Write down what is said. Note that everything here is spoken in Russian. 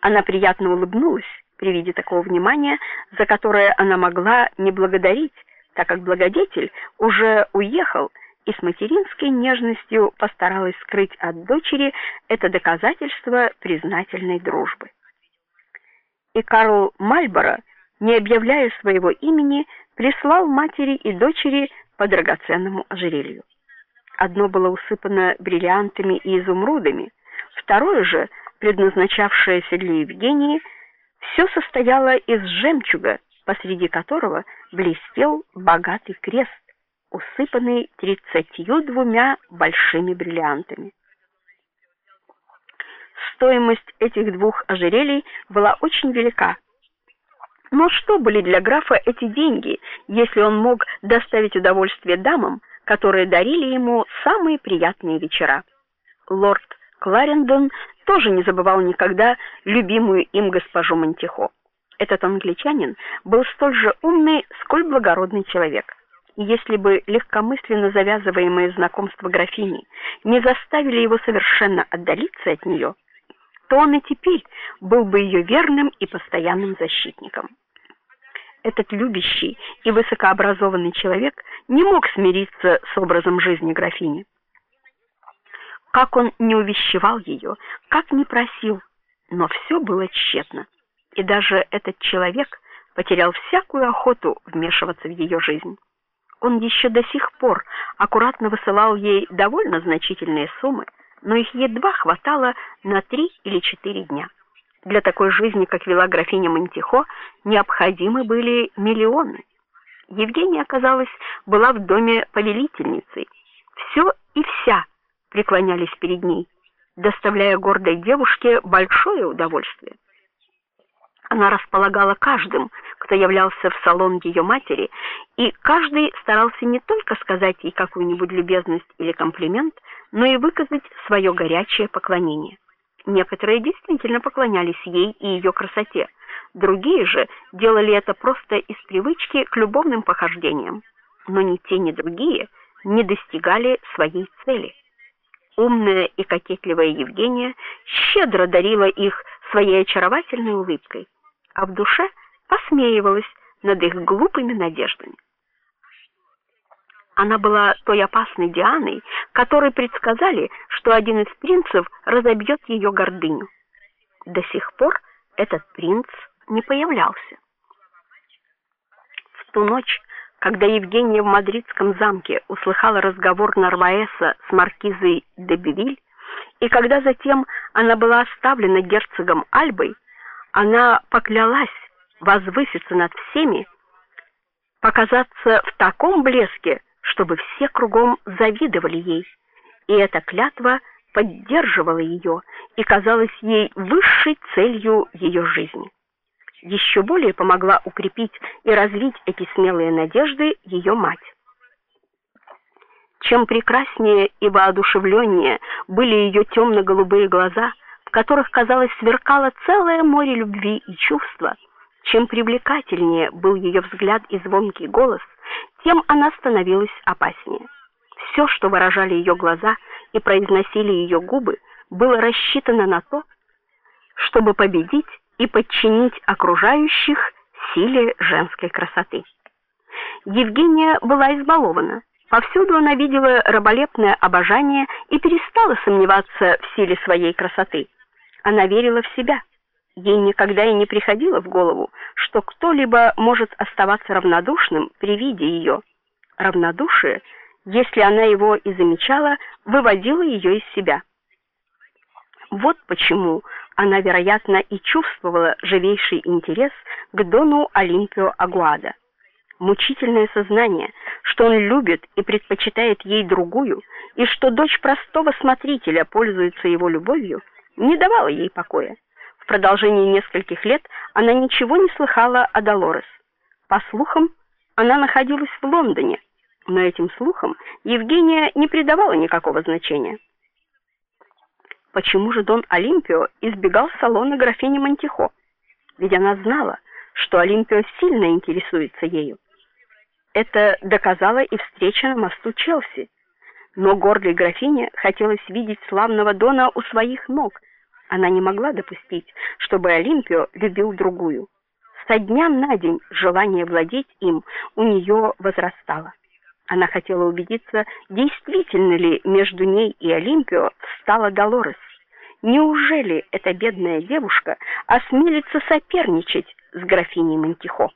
Она приятно улыбнулась при виде такого внимания, за которое она могла не благодарить, так как благодетель уже уехал и с материнской нежностью постаралась скрыть от дочери это доказательство признательной дружбы. И Карл Мальборо, не объявляя своего имени, прислал матери и дочери по драгоценному ожерелью. Одно было усыпано бриллиантами и изумрудами, второе же, предназначавшееся для Евгении, все состояло из жемчуга, посреди которого блестел богатый крест, усыпанный тридцатью двумя большими бриллиантами. Стоимость этих двух ожерелий была очень велика. Но что были для графа эти деньги, если он мог доставить удовольствие дамам, которые дарили ему самые приятные вечера? Лорд Кларендон тоже не забывал никогда любимую им госпожу Монтихо. Этот англичанин был столь же умный, сколь благородный человек. И если бы легкомысленно завязываемые знакомства графини не заставили его совершенно отдалиться от нее, то он и теперь был бы ее верным и постоянным защитником. Этот любящий и высокообразованный человек не мог смириться с образом жизни графини. Как он не увещевал ее, как не просил, но все было тщетно. И даже этот человек потерял всякую охоту вмешиваться в ее жизнь. Он еще до сих пор аккуратно высылал ей довольно значительные суммы, но их едва хватало на три или четыре дня. Для такой жизни, как вела графиня Монтихо, необходимы были миллионы. Евгения, оказалось, была в доме повелительницей. Все и вся преклонялись перед ней, доставляя гордой девушке большое удовольствие. Она располагала каждым, кто являлся в салон ее матери, и каждый старался не только сказать ей какую-нибудь любезность или комплимент, но и выказать свое горячее поклонение. Некоторые действительно поклонялись ей и ее красоте, другие же делали это просто из привычки к любовным похождениям. Но ни те, ни другие не достигали своей цели. Умная и кокетливая Евгения щедро дарила их своей очаровательной улыбкой, а в душе посмеивалась над их глупыми надеждами. Она была той опасной Дианой, которой предсказали, что один из принцев разобьет ее гордыню. До сих пор этот принц не появлялся. В ту ночь когда Евгения в мадридском замке услыхала разговор Нарваеса с маркизой де Бивиль, и когда затем она была оставлена герцогом Альбой, она поклялась возвыситься над всеми, показаться в таком блеске, чтобы все кругом завидовали ей. И эта клятва поддерживала ее и казалась ей высшей целью ее жизни еще более помогла укрепить и развить эти смелые надежды ее мать. Чем прекраснее и воодушевленнее были ее темно голубые глаза, в которых, казалось, сверкало целое море любви и чувства, чем привлекательнее был ее взгляд и звонкий голос, тем она становилась опаснее. Все, что выражали ее глаза и произносили ее губы, было рассчитано на то, чтобы победить и подчинить окружающих силе женской красоты. Евгения была избалована. Повсюду она видела раболепное обожание и перестала сомневаться в силе своей красоты. Она верила в себя. Ей никогда и не приходило в голову, что кто-либо может оставаться равнодушным при виде ее. Равнодушие, если она его и замечала, выводило ее из себя. Вот почему она, вероятно, и чувствовала живейший интерес к дону Олимпио Агуада. Мучительное сознание, что он любит и предпочитает ей другую, и что дочь простого смотрителя пользуется его любовью, не давало ей покоя. В продолжении нескольких лет она ничего не слыхала о Долорес. По слухам, она находилась в Лондоне, но этим слухам Евгения не придавала никакого значения. Почему же Дон Олимпио избегал салона графини Монтихо? Ведь она знала, что Олимпио сильно интересуется ею. Это доказала и встреча на мосту Челси. Но гордой графине хотелось видеть славного Дона у своих ног, Она не могла допустить, чтобы Олимпио любил другую. Со дня на день желание владеть им у нее возрастало. Она хотела убедиться, действительно ли между ней и Олимпио стала Долорес. Неужели эта бедная девушка осмелится соперничать с графиней Монтихо?